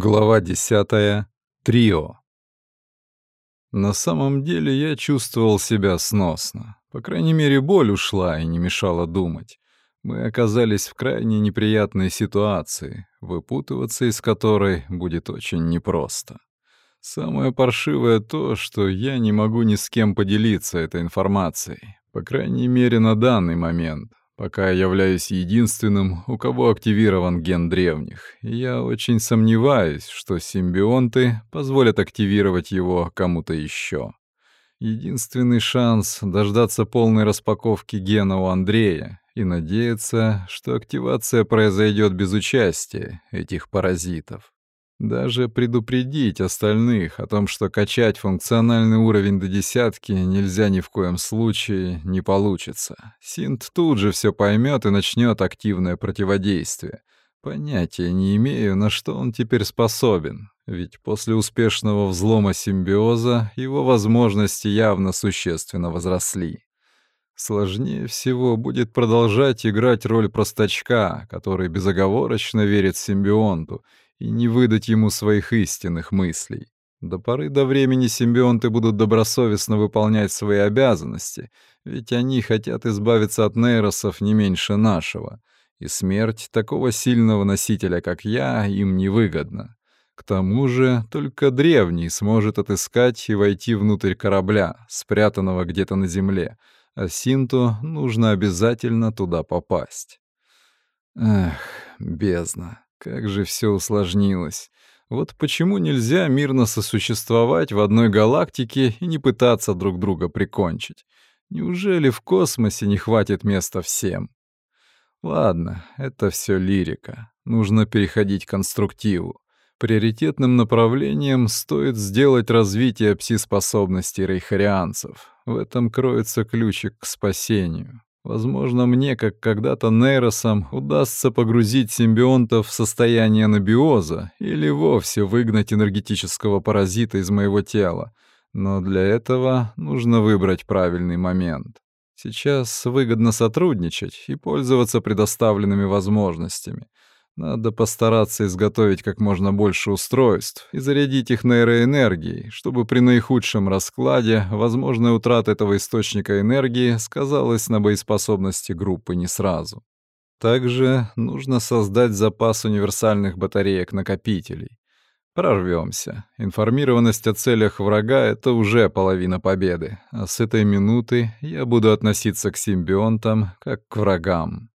Глава 10. Трио. На самом деле я чувствовал себя сносно. По крайней мере, боль ушла и не мешала думать. Мы оказались в крайне неприятной ситуации, выпутываться из которой будет очень непросто. Самое паршивое то, что я не могу ни с кем поделиться этой информацией, по крайней мере на данный момент, пока я являюсь единственным, у кого активирован ген древних. Я очень сомневаюсь, что симбионты позволят активировать его кому-то еще. Единственный шанс — дождаться полной распаковки гена у Андрея и надеяться, что активация произойдет без участия этих паразитов. Даже предупредить остальных о том, что качать функциональный уровень до десятки нельзя ни в коем случае, не получится. Синт тут же все поймет и начнет активное противодействие. Понятия не имею, на что он теперь способен, ведь после успешного взлома симбиоза его возможности явно существенно возросли. Сложнее всего будет продолжать играть роль простачка, который безоговорочно верит симбионту и не выдать ему своих истинных мыслей. До поры до времени симбионты будут добросовестно выполнять свои обязанности, ведь они хотят избавиться от нейросов не меньше нашего, и смерть такого сильного носителя, как я, им невыгодна. К тому же только древний сможет отыскать и войти внутрь корабля, спрятанного где-то на земле, а Синту нужно обязательно туда попасть. Эх, бездна. Как же все усложнилось. Вот почему нельзя мирно сосуществовать в одной галактике и не пытаться друг друга прикончить? Неужели в космосе не хватит места всем? Ладно, это все лирика. Нужно переходить к конструктиву. Приоритетным направлением стоит сделать развитие пси-способностей рейхарианцев. В этом кроется ключик к спасению. Возможно, мне, как когда-то нейросам, удастся погрузить симбионтов в состояние анабиоза или вовсе выгнать энергетического паразита из моего тела. Но для этого нужно выбрать правильный момент. Сейчас выгодно сотрудничать и пользоваться предоставленными возможностями — надо постараться изготовить как можно больше устройств и зарядить их нейроэнергией, чтобы при наихудшем раскладе возможная утрата этого источника энергии сказалась на боеспособности группы не сразу. Также нужно создать запас универсальных батареек-накопителей. Прорвемся. Информированность о целях врага — это уже половина победы, а с этой минуты я буду относиться к симбионтам как к врагам.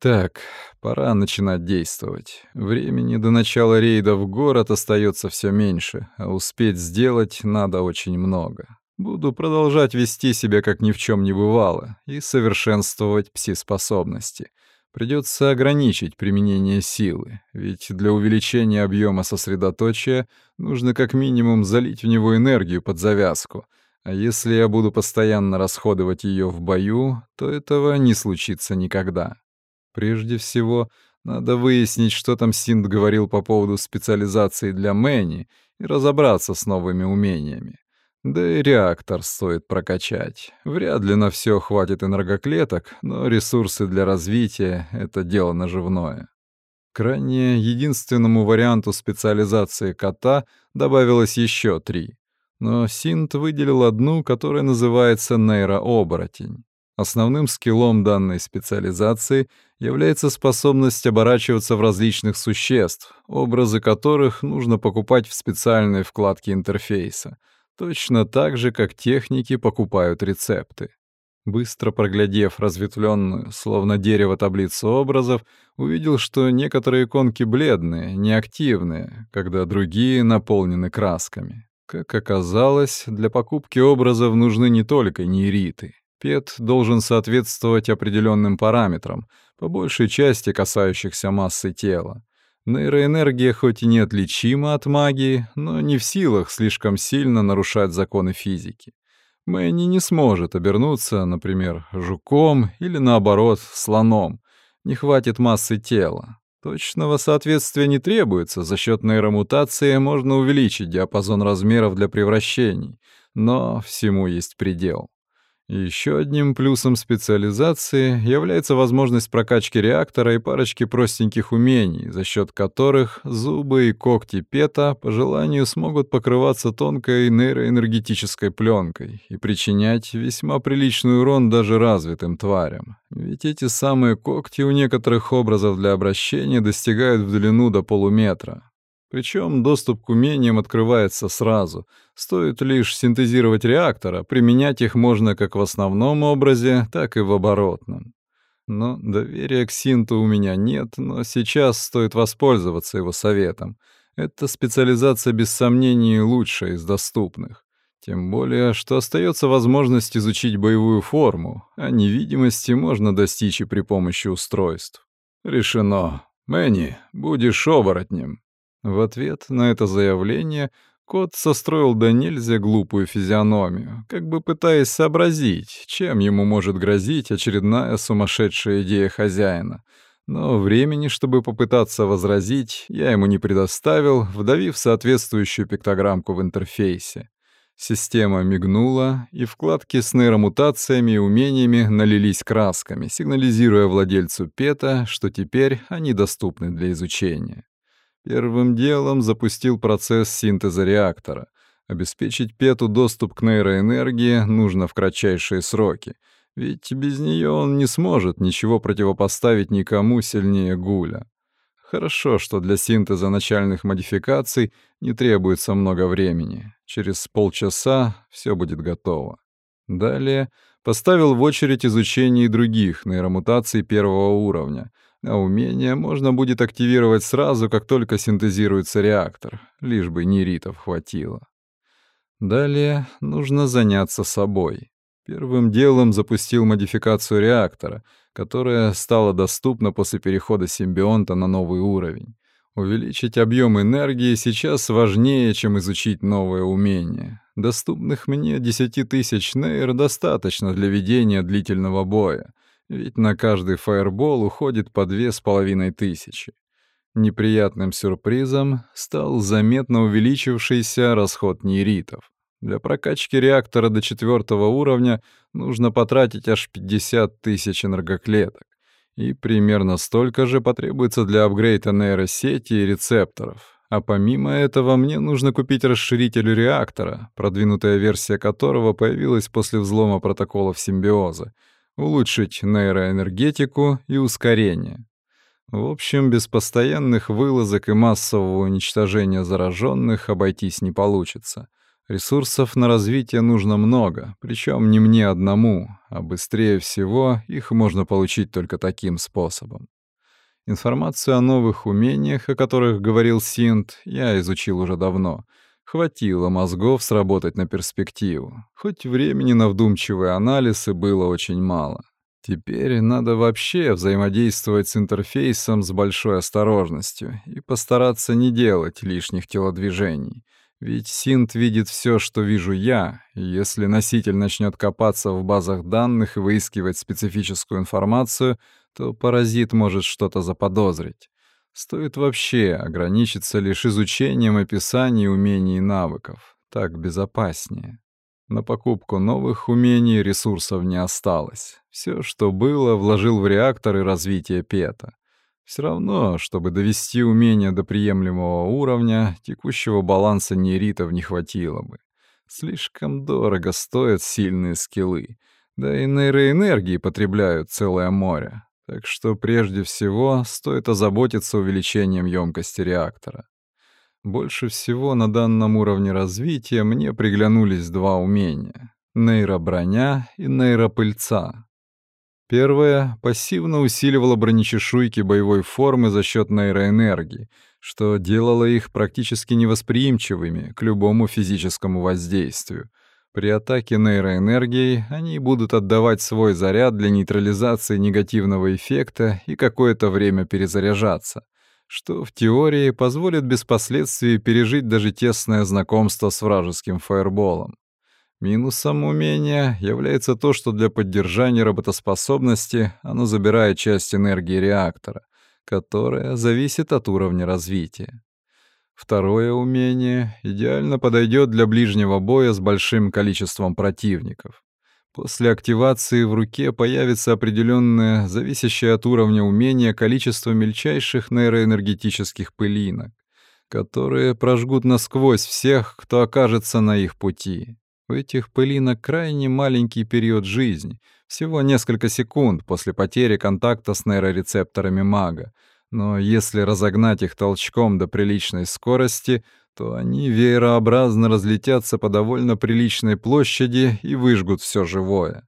Так, пора начинать действовать. Времени до начала рейда в город остается все меньше, а успеть сделать надо очень много. Буду продолжать вести себя как ни в чем не бывало и совершенствовать пси-способности. Придется ограничить применение силы, ведь для увеличения объема сосредоточия нужно как минимум залить в него энергию под завязку. А если я буду постоянно расходовать ее в бою, то этого не случится никогда. Прежде всего, надо выяснить, что там Синд говорил по поводу специализации для Мэнни и разобраться с новыми умениями. Да и реактор стоит прокачать. Вряд ли на все хватит энергоклеток, но ресурсы для развития — это дело наживное. Крайне единственному варианту специализации кота добавилось еще три. Но Синт выделил одну, которая называется нейрооборотень. Основным скиллом данной специализации является способность оборачиваться в различных существ, образы которых нужно покупать в специальной вкладке интерфейса, точно так же, как техники покупают рецепты. Быстро проглядев разветвленную, словно дерево таблицу образов, увидел, что некоторые иконки бледные, неактивные, когда другие наполнены красками. Как оказалось, для покупки образов нужны не только нейриты. Пет должен соответствовать определенным параметрам, по большей части касающихся массы тела. Нейроэнергия хоть и неотличима от магии, но не в силах слишком сильно нарушать законы физики. Мэнни не сможет обернуться, например, жуком или, наоборот, слоном. Не хватит массы тела. Точного соответствия не требуется, за счет нейромутации можно увеличить диапазон размеров для превращений, но всему есть предел. Еще одним плюсом специализации является возможность прокачки реактора и парочки простеньких умений, за счет которых зубы и когти Пета по желанию смогут покрываться тонкой нейроэнергетической пленкой и причинять весьма приличный урон даже развитым тварям. Ведь эти самые когти у некоторых образов для обращения достигают в длину до полуметра. Причем доступ к умениям открывается сразу. Стоит лишь синтезировать реактора, применять их можно как в основном образе, так и в оборотном. Но доверия к Синту у меня нет, но сейчас стоит воспользоваться его советом. Эта специализация без сомнений лучшая из доступных. Тем более, что остается возможность изучить боевую форму, а невидимости можно достичь и при помощи устройств. Решено. Мэнни, будешь оборотнем. В ответ на это заявление кот состроил до нельзя глупую физиономию, как бы пытаясь сообразить, чем ему может грозить очередная сумасшедшая идея хозяина. Но времени, чтобы попытаться возразить, я ему не предоставил, вдавив соответствующую пиктограммку в интерфейсе. Система мигнула, и вкладки с нейромутациями и умениями налились красками, сигнализируя владельцу ПЕТа, что теперь они доступны для изучения. Первым делом запустил процесс синтеза реактора. Обеспечить Пету доступ к нейроэнергии нужно в кратчайшие сроки, ведь без нее он не сможет ничего противопоставить никому сильнее Гуля. Хорошо, что для синтеза начальных модификаций не требуется много времени. Через полчаса все будет готово. Далее поставил в очередь изучение других нейромутаций первого уровня — а умение можно будет активировать сразу, как только синтезируется реактор, лишь бы нейритов хватило. Далее нужно заняться собой. Первым делом запустил модификацию реактора, которая стала доступна после перехода симбионта на новый уровень. Увеличить объем энергии сейчас важнее, чем изучить новое умение. Доступных мне 10 тысяч нейр достаточно для ведения длительного боя, ведь на каждый фаербол уходит по две с половиной тысячи. Неприятным сюрпризом стал заметно увеличившийся расход нейритов. Для прокачки реактора до четвертого уровня нужно потратить аж 50 тысяч энергоклеток, и примерно столько же потребуется для апгрейда нейросети и рецепторов. А помимо этого мне нужно купить расширитель реактора, продвинутая версия которого появилась после взлома протоколов симбиоза, улучшить нейроэнергетику и ускорение. В общем, без постоянных вылазок и массового уничтожения зараженных обойтись не получится. Ресурсов на развитие нужно много, причем не мне одному, а быстрее всего их можно получить только таким способом. Информацию о новых умениях, о которых говорил Синт, я изучил уже давно — Хватило мозгов сработать на перспективу, хоть времени на вдумчивый анализ и было очень мало. Теперь надо вообще взаимодействовать с интерфейсом с большой осторожностью и постараться не делать лишних телодвижений. Ведь синт видит все, что вижу я, и если носитель начнет копаться в базах данных и выискивать специфическую информацию, то паразит может что-то заподозрить. Стоит вообще ограничиться лишь изучением описаний умений и навыков. Так безопаснее. На покупку новых умений ресурсов не осталось. Все, что было, вложил в реактор и развитие ПЕТа. Все равно, чтобы довести умение до приемлемого уровня, текущего баланса нейритов не хватило бы. Слишком дорого стоят сильные скиллы. Да и нейроэнергии потребляют целое море. Так что прежде всего стоит озаботиться увеличением емкости реактора. Больше всего на данном уровне развития мне приглянулись два умения — нейроброня и нейропыльца. Первое пассивно усиливало бронечешуйки боевой формы за счет нейроэнергии, что делало их практически невосприимчивыми к любому физическому воздействию, при атаке нейроэнергией они будут отдавать свой заряд для нейтрализации негативного эффекта и какое-то время перезаряжаться, что в теории позволит без последствий пережить даже тесное знакомство с вражеским фаерболом. Минусом умения является то, что для поддержания работоспособности оно забирает часть энергии реактора, которая зависит от уровня развития. Второе умение идеально подойдет для ближнего боя с большим количеством противников. После активации в руке появится определенное, зависящее от уровня умения, количество мельчайших нейроэнергетических пылинок, которые прожгут насквозь всех, кто окажется на их пути. У этих пылинок крайне маленький период жизни, всего несколько секунд после потери контакта с нейрорецепторами мага, но если разогнать их толчком до приличной скорости, то они веерообразно разлетятся по довольно приличной площади и выжгут все живое.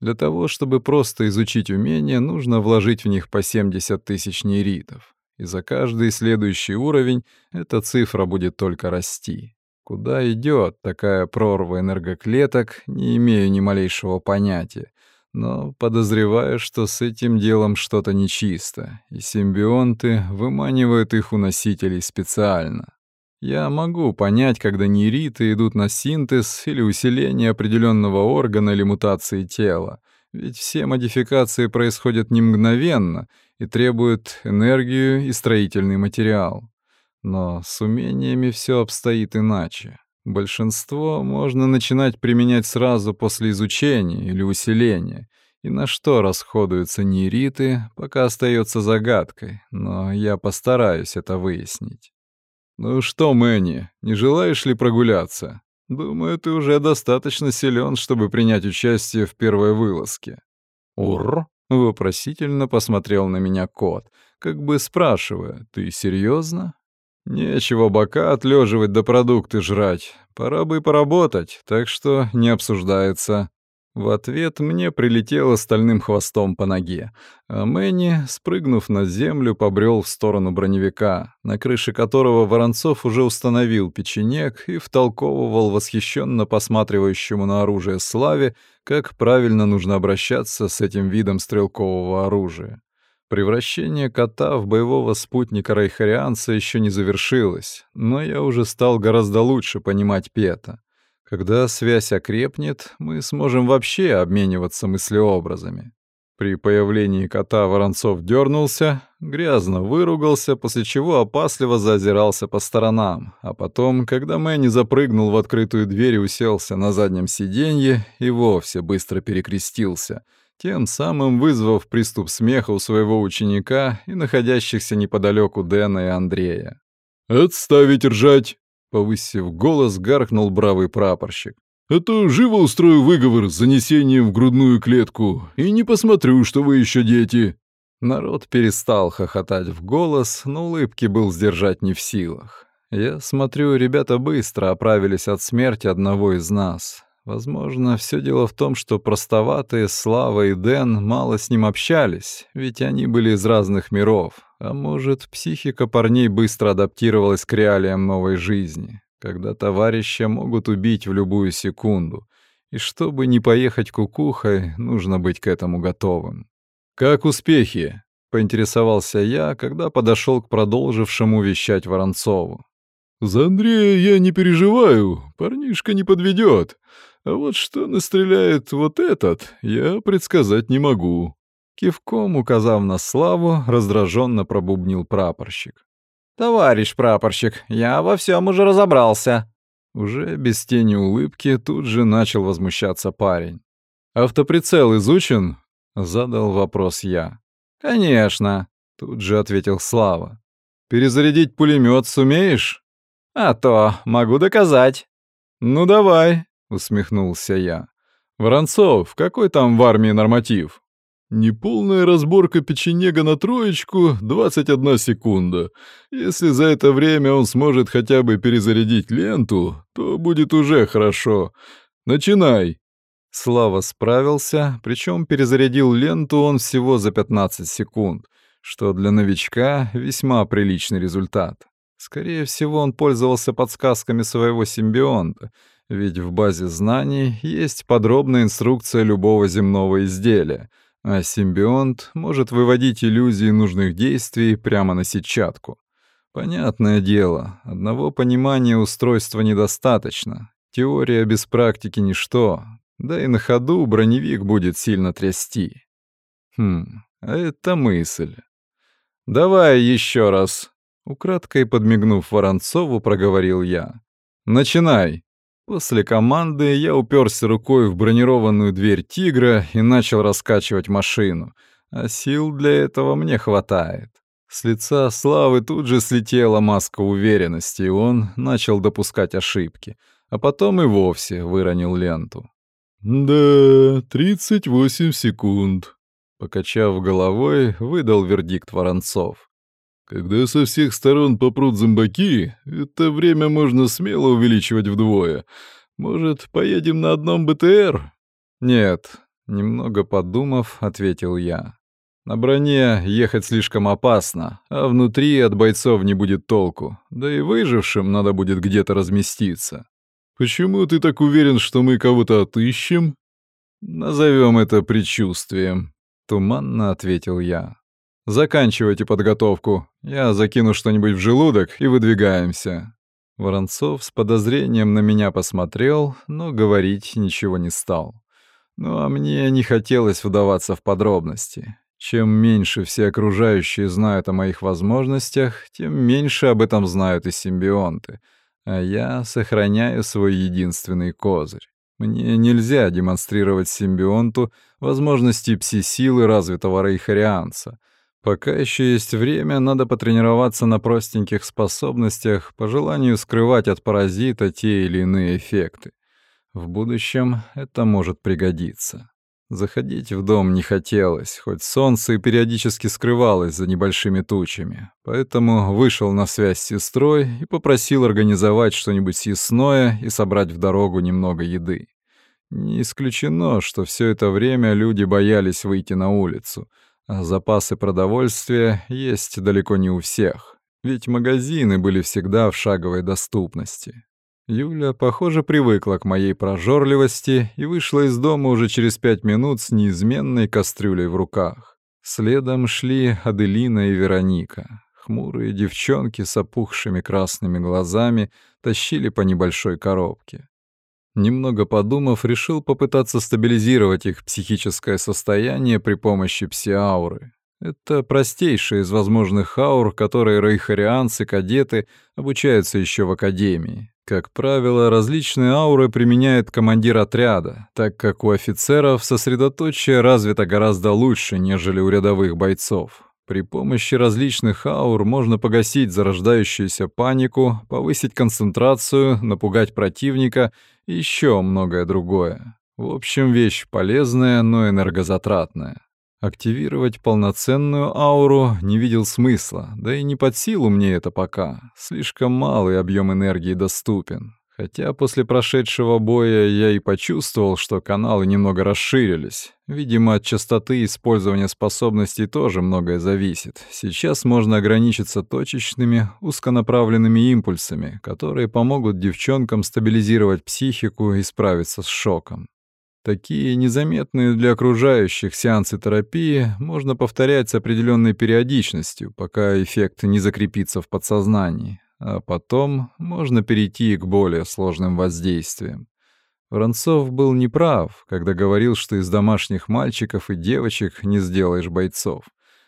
Для того, чтобы просто изучить умения, нужно вложить в них по 70 тысяч нейритов. И за каждый следующий уровень эта цифра будет только расти. Куда идет такая прорва энергоклеток, не имею ни малейшего понятия но подозреваю, что с этим делом что-то нечисто, и симбионты выманивают их у носителей специально. Я могу понять, когда нейриты идут на синтез или усиление определенного органа или мутации тела, ведь все модификации происходят не мгновенно и требуют энергию и строительный материал. Но с умениями все обстоит иначе. Большинство можно начинать применять сразу после изучения или усиления. И на что расходуются нейриты, пока остается загадкой, но я постараюсь это выяснить. «Ну что, Мэнни, не желаешь ли прогуляться? Думаю, ты уже достаточно силен, чтобы принять участие в первой вылазке». «Ур!» — вопросительно посмотрел на меня кот, как бы спрашивая, «Ты серьезно? Нечего бока отлеживать да продукты жрать. Пора бы поработать, так что не обсуждается. В ответ мне прилетело стальным хвостом по ноге, а Мэнни, спрыгнув на землю, побрел в сторону броневика, на крыше которого Воронцов уже установил печенек и втолковывал восхищенно посматривающему на оружие Славе, как правильно нужно обращаться с этим видом стрелкового оружия. Превращение кота в боевого спутника райхарианца еще не завершилось, но я уже стал гораздо лучше понимать Пета. Когда связь окрепнет, мы сможем вообще обмениваться мыслеобразами. При появлении кота Воронцов дернулся, грязно выругался, после чего опасливо заозирался по сторонам, а потом, когда Мэнни запрыгнул в открытую дверь и уселся на заднем сиденье, и вовсе быстро перекрестился — тем самым вызвав приступ смеха у своего ученика и находящихся неподалеку Дэна и Андрея. «Отставить ржать!» — повысив голос, гаркнул бравый прапорщик. «А то живо устрою выговор с занесением в грудную клетку и не посмотрю, что вы еще дети!» Народ перестал хохотать в голос, но улыбки был сдержать не в силах. Я смотрю, ребята быстро оправились от смерти одного из нас. Возможно, все дело в том, что простоватые Слава и Дэн мало с ним общались, ведь они были из разных миров. А может, психика парней быстро адаптировалась к реалиям новой жизни, когда товарища могут убить в любую секунду. И чтобы не поехать кукухой, нужно быть к этому готовым. «Как успехи?» — поинтересовался я, когда подошел к продолжившему вещать Воронцову. «За Андрея я не переживаю, парнишка не подведет. А вот что настреляет вот этот, я предсказать не могу». Кивком, указав на славу, раздраженно пробубнил прапорщик. «Товарищ прапорщик, я во всем уже разобрался». Уже без тени улыбки тут же начал возмущаться парень. «Автоприцел изучен?» — задал вопрос я. «Конечно», — тут же ответил Слава. «Перезарядить пулемет сумеешь?» «А то, могу доказать». «Ну давай», усмехнулся я. Воронцов, какой там в армии норматив? Неполная разборка печенега на троечку — 21 секунда. Если за это время он сможет хотя бы перезарядить ленту, то будет уже хорошо. Начинай. Слава справился, причем перезарядил ленту он всего за 15 секунд, что для новичка весьма приличный результат. Скорее всего, он пользовался подсказками своего симбионта — ведь в базе знаний есть подробная инструкция любого земного изделия, а симбионт может выводить иллюзии нужных действий прямо на сетчатку. Понятное дело, одного понимания устройства недостаточно. Теория без практики — ничто, да и на ходу броневик будет сильно трясти. Хм, а это мысль. «Давай еще раз», — украдкой подмигнув Воронцову, проговорил я. «Начинай». После команды я уперся рукой в бронированную дверь «Тигра» и начал раскачивать машину. А сил для этого мне хватает. С лица Славы тут же слетела маска уверенности, и он начал допускать ошибки. А потом и вовсе выронил ленту. «Да, 38 секунд», — покачав головой, выдал вердикт Воронцов. Когда со всех сторон попрут зомбаки, это время можно смело увеличивать вдвое. Может, поедем на одном БТР? Нет, немного подумав, ответил я. На броне ехать слишком опасно, а внутри от бойцов не будет толку. Да и выжившим надо будет где-то разместиться. Почему ты так уверен, что мы кого-то отыщем? Назовем это предчувствием, туманно ответил я. Заканчивайте подготовку. Я закину что-нибудь в желудок и выдвигаемся». Воронцов с подозрением на меня посмотрел, но говорить ничего не стал. Ну а мне не хотелось вдаваться в подробности. Чем меньше все окружающие знают о моих возможностях, тем меньше об этом знают и симбионты. А я сохраняю свой единственный козырь. Мне нельзя демонстрировать симбионту возможности пси-силы развитого рейхарианца — Пока еще есть время, надо потренироваться на простеньких способностях, по желанию скрывать от паразита те или иные эффекты. В будущем это может пригодиться. Заходить в дом не хотелось, хоть солнце и периодически скрывалось за небольшими тучами. Поэтому вышел на связь с сестрой и попросил организовать что-нибудь съестное и собрать в дорогу немного еды. Не исключено, что все это время люди боялись выйти на улицу — запасы продовольствия есть далеко не у всех, ведь магазины были всегда в шаговой доступности. Юля, похоже, привыкла к моей прожорливости и вышла из дома уже через пять минут с неизменной кастрюлей в руках. Следом шли Аделина и Вероника. Хмурые девчонки с опухшими красными глазами тащили по небольшой коробке. Немного подумав, решил попытаться стабилизировать их психическое состояние при помощи псиауры. Это простейшая из возможных аур, которые рейхарианцы-кадеты обучаются еще в академии. Как правило, различные ауры применяет командир отряда, так как у офицеров сосредоточие развито гораздо лучше, нежели у рядовых бойцов. При помощи различных аур можно погасить зарождающуюся панику, повысить концентрацию, напугать противника и еще многое другое. В общем, вещь полезная, но энергозатратная. Активировать полноценную ауру не видел смысла, да и не под силу мне это пока. Слишком малый объем энергии доступен. Хотя после прошедшего боя я и почувствовал, что каналы немного расширились. Видимо, от частоты использования способностей тоже многое зависит. Сейчас можно ограничиться точечными, узконаправленными импульсами, которые помогут девчонкам стабилизировать психику и справиться с шоком. Такие незаметные для окружающих сеансы терапии можно повторять с определенной периодичностью, пока эффект не закрепится в подсознании, а потом можно перейти к более сложным воздействиям. Воронцов был неправ, когда говорил, что из домашних мальчиков и девочек не сделаешь бойцов.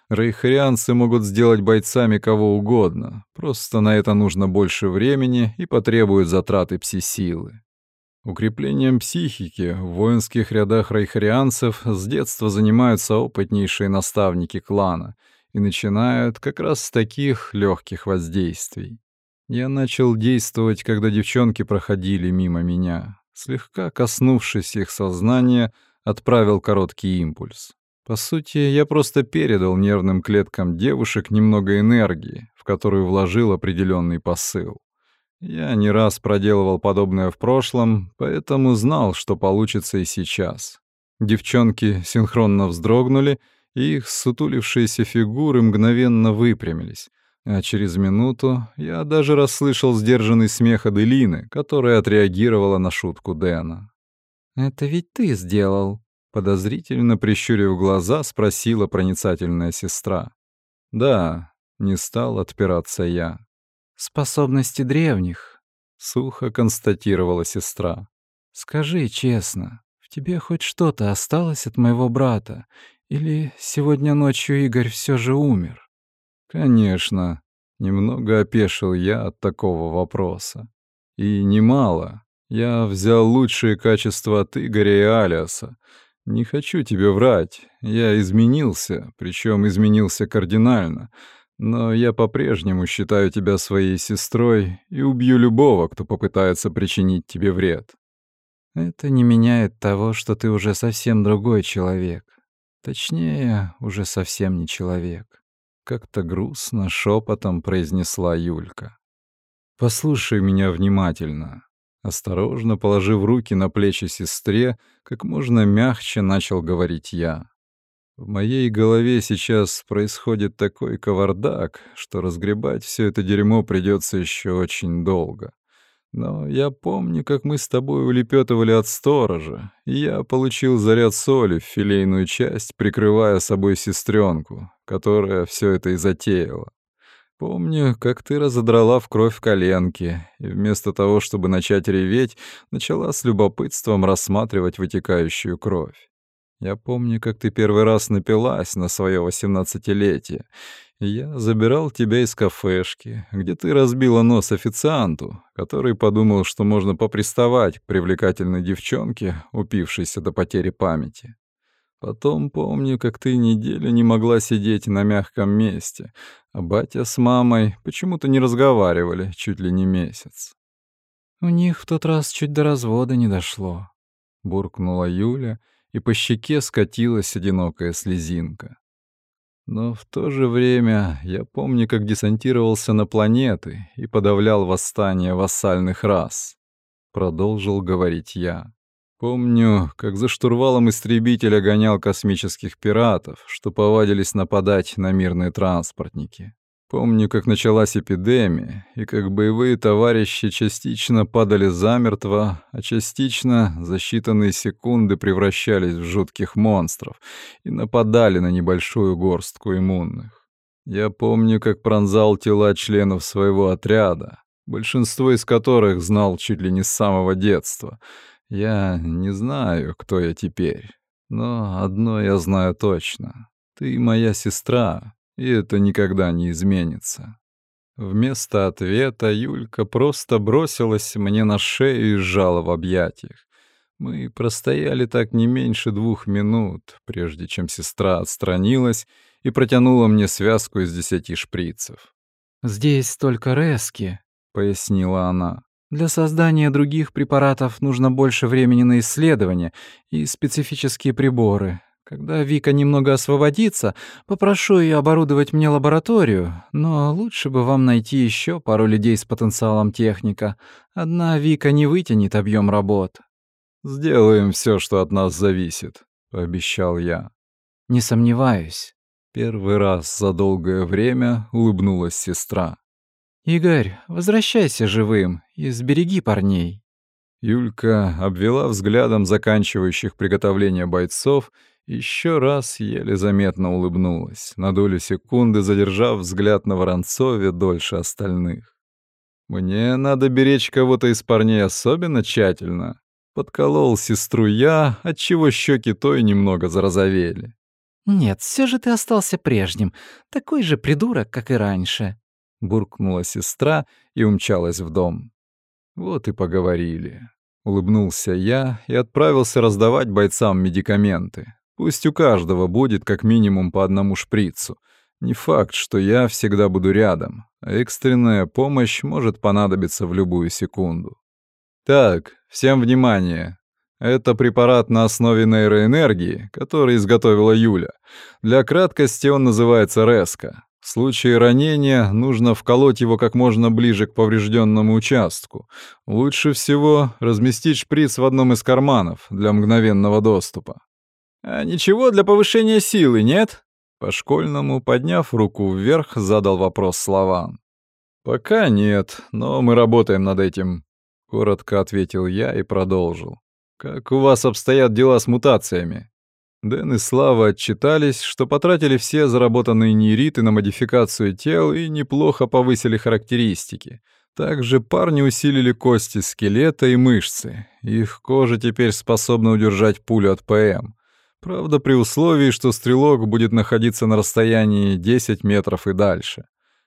Рейхарианцы могут сделать бойцами кого угодно, просто на это нужно больше времени и потребует затраты пси-силы. Укреплением психики в воинских рядах рейхарианцев с детства занимаются опытнейшие наставники клана и начинают как раз с таких легких воздействий. Я начал действовать, когда девчонки проходили мимо меня. Слегка коснувшись их сознания, отправил короткий импульс. По сути, я просто передал нервным клеткам девушек немного энергии, в которую вложил определенный посыл. Я не раз проделывал подобное в прошлом, поэтому знал, что получится и сейчас. Девчонки синхронно вздрогнули, и их сутулившиеся фигуры мгновенно выпрямились, а через минуту я даже расслышал сдержанный смех Аделины, которая отреагировала на шутку Дэна. «Это ведь ты сделал?» Подозрительно прищурив глаза, спросила проницательная сестра. «Да», — не стал отпираться я. «Способности древних», — сухо констатировала сестра. «Скажи честно, в тебе хоть что-то осталось от моего брата? Или сегодня ночью Игорь все же умер?» Конечно, немного опешил я от такого вопроса. И немало. Я взял лучшие качества от Игоря и Алиаса. Не хочу тебе врать. Я изменился, причем изменился кардинально. Но я по-прежнему считаю тебя своей сестрой и убью любого, кто попытается причинить тебе вред. Это не меняет того, что ты уже совсем другой человек. Точнее, уже совсем не человек. Как-то грустно шепотом произнесла Юлька. Послушай меня внимательно. Осторожно положив руки на плечи сестре, как можно мягче начал говорить я. В моей голове сейчас происходит такой кавардак, что разгребать все это дерьмо придется еще очень долго. Но я помню, как мы с тобой улепетывали от сторожа, я получил заряд соли в филейную часть, прикрывая собой сестренку, которая все это и затеяла. Помню, как ты разодрала в кровь коленки, и вместо того, чтобы начать реветь, начала с любопытством рассматривать вытекающую кровь. Я помню, как ты первый раз напилась на свое восемнадцатилетие. Я забирал тебя из кафешки, где ты разбила нос официанту, который подумал, что можно поприставать к привлекательной девчонке, упившейся до потери памяти. Потом помню, как ты неделю не могла сидеть на мягком месте, а батя с мамой почему-то не разговаривали чуть ли не месяц. «У них в тот раз чуть до развода не дошло», — буркнула Юля, и по щеке скатилась одинокая слезинка. Но в то же время я помню, как десантировался на планеты и подавлял восстание вассальных рас. Продолжил говорить я. Помню, как за штурвалом истребителя гонял космических пиратов, что повадились нападать на мирные транспортники. Помню, как началась эпидемия, и как боевые товарищи частично падали замертво, а частично за считанные секунды превращались в жутких монстров и нападали на небольшую горстку иммунных. Я помню, как пронзал тела членов своего отряда, большинство из которых знал чуть ли не с самого детства — я не знаю, кто я теперь, но одно я знаю точно. Ты моя сестра, и это никогда не изменится. Вместо ответа Юлька просто бросилась мне на шею и сжала в объятиях. Мы простояли так не меньше двух минут, прежде чем сестра отстранилась и протянула мне связку из десяти шприцев. «Здесь только резки», — пояснила она. Для создания других препаратов нужно больше времени на исследования и специфические приборы. Когда Вика немного освободится, попрошу ее оборудовать мне лабораторию, но лучше бы вам найти еще пару людей с потенциалом техника. Одна Вика не вытянет объем работ. «Сделаем все, что от нас зависит», — пообещал я. «Не сомневаюсь». Первый раз за долгое время улыбнулась сестра. «Игорь, возвращайся живым и сбереги парней». Юлька обвела взглядом заканчивающих приготовление бойцов еще раз еле заметно улыбнулась, на долю секунды задержав взгляд на Воронцове дольше остальных. «Мне надо беречь кого-то из парней особенно тщательно», — подколол сестру я, отчего щеки той немного зарозовели. «Нет, все же ты остался прежним, такой же придурок, как и раньше», буркнула сестра и умчалась в дом. Вот и поговорили. Улыбнулся я и отправился раздавать бойцам медикаменты. Пусть у каждого будет как минимум по одному шприцу. Не факт, что я всегда буду рядом, экстренная помощь может понадобиться в любую секунду. Так, всем внимание. Это препарат на основе нейроэнергии, который изготовила Юля. Для краткости он называется Реска. В случае ранения нужно вколоть его как можно ближе к поврежденному участку. Лучше всего разместить шприц в одном из карманов для мгновенного доступа. «А ничего для повышения силы, нет?» По-школьному, подняв руку вверх, задал вопрос Слован. «Пока нет, но мы работаем над этим», — коротко ответил я и продолжил. «Как у вас обстоят дела с мутациями?» Дэн и Слава отчитались, что потратили все заработанные нейриты на модификацию тел и неплохо повысили характеристики. Также парни усилили кости скелета и мышцы. Их кожа теперь способна удержать пулю от ПМ. Правда, при условии, что стрелок будет находиться на расстоянии 10 метров и дальше.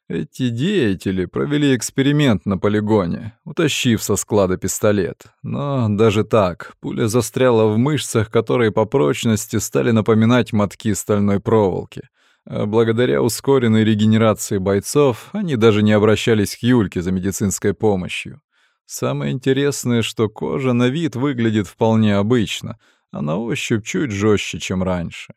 Эти деятели провели эксперимент на полигоне, утащив со склада пистолет. Но даже так, пуля застряла в мышцах, которые по прочности стали напоминать мотки стальной проволоки. А благодаря ускоренной регенерации бойцов, они даже не обращались к Юльке за медицинской помощью. Самое интересное, что кожа на вид выглядит вполне обычно, а на ощупь чуть жестче, чем раньше.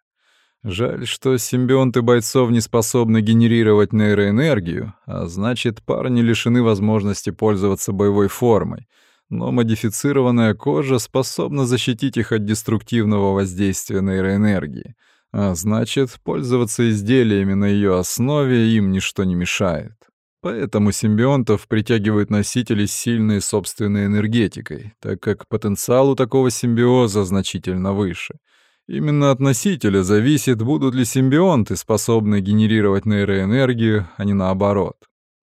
Жаль, что симбионты бойцов не способны генерировать нейроэнергию, а значит, парни лишены возможности пользоваться боевой формой. Но модифицированная кожа способна защитить их от деструктивного воздействия нейроэнергии. А значит, пользоваться изделиями на ее основе им ничто не мешает. Поэтому симбионтов притягивают носители с сильной собственной энергетикой, так как потенциал у такого симбиоза значительно выше — Именно от носителя зависит, будут ли симбионты способны генерировать нейроэнергию, а не наоборот.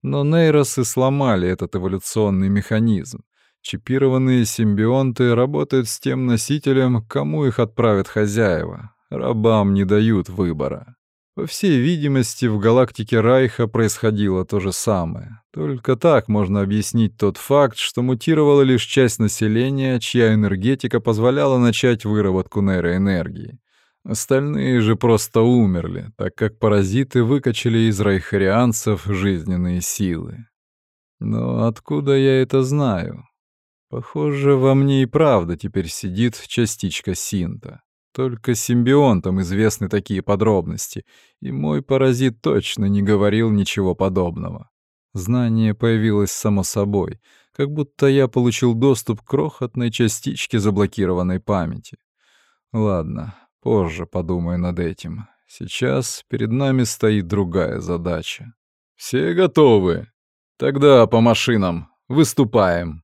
Но нейросы сломали этот эволюционный механизм. Чипированные симбионты работают с тем носителем, кому их отправят хозяева. Рабам не дают выбора. По всей видимости, в галактике Райха происходило то же самое. Только так можно объяснить тот факт, что мутировала лишь часть населения, чья энергетика позволяла начать выработку нейроэнергии. Остальные же просто умерли, так как паразиты выкачали из райхарианцев жизненные силы. Но откуда я это знаю? Похоже, во мне и правда теперь сидит частичка синта. Только симбионтам известны такие подробности, и мой паразит точно не говорил ничего подобного. Знание появилось само собой, как будто я получил доступ к крохотной частичке заблокированной памяти. Ладно, позже подумаю над этим. Сейчас перед нами стоит другая задача. «Все готовы? Тогда по машинам. Выступаем!»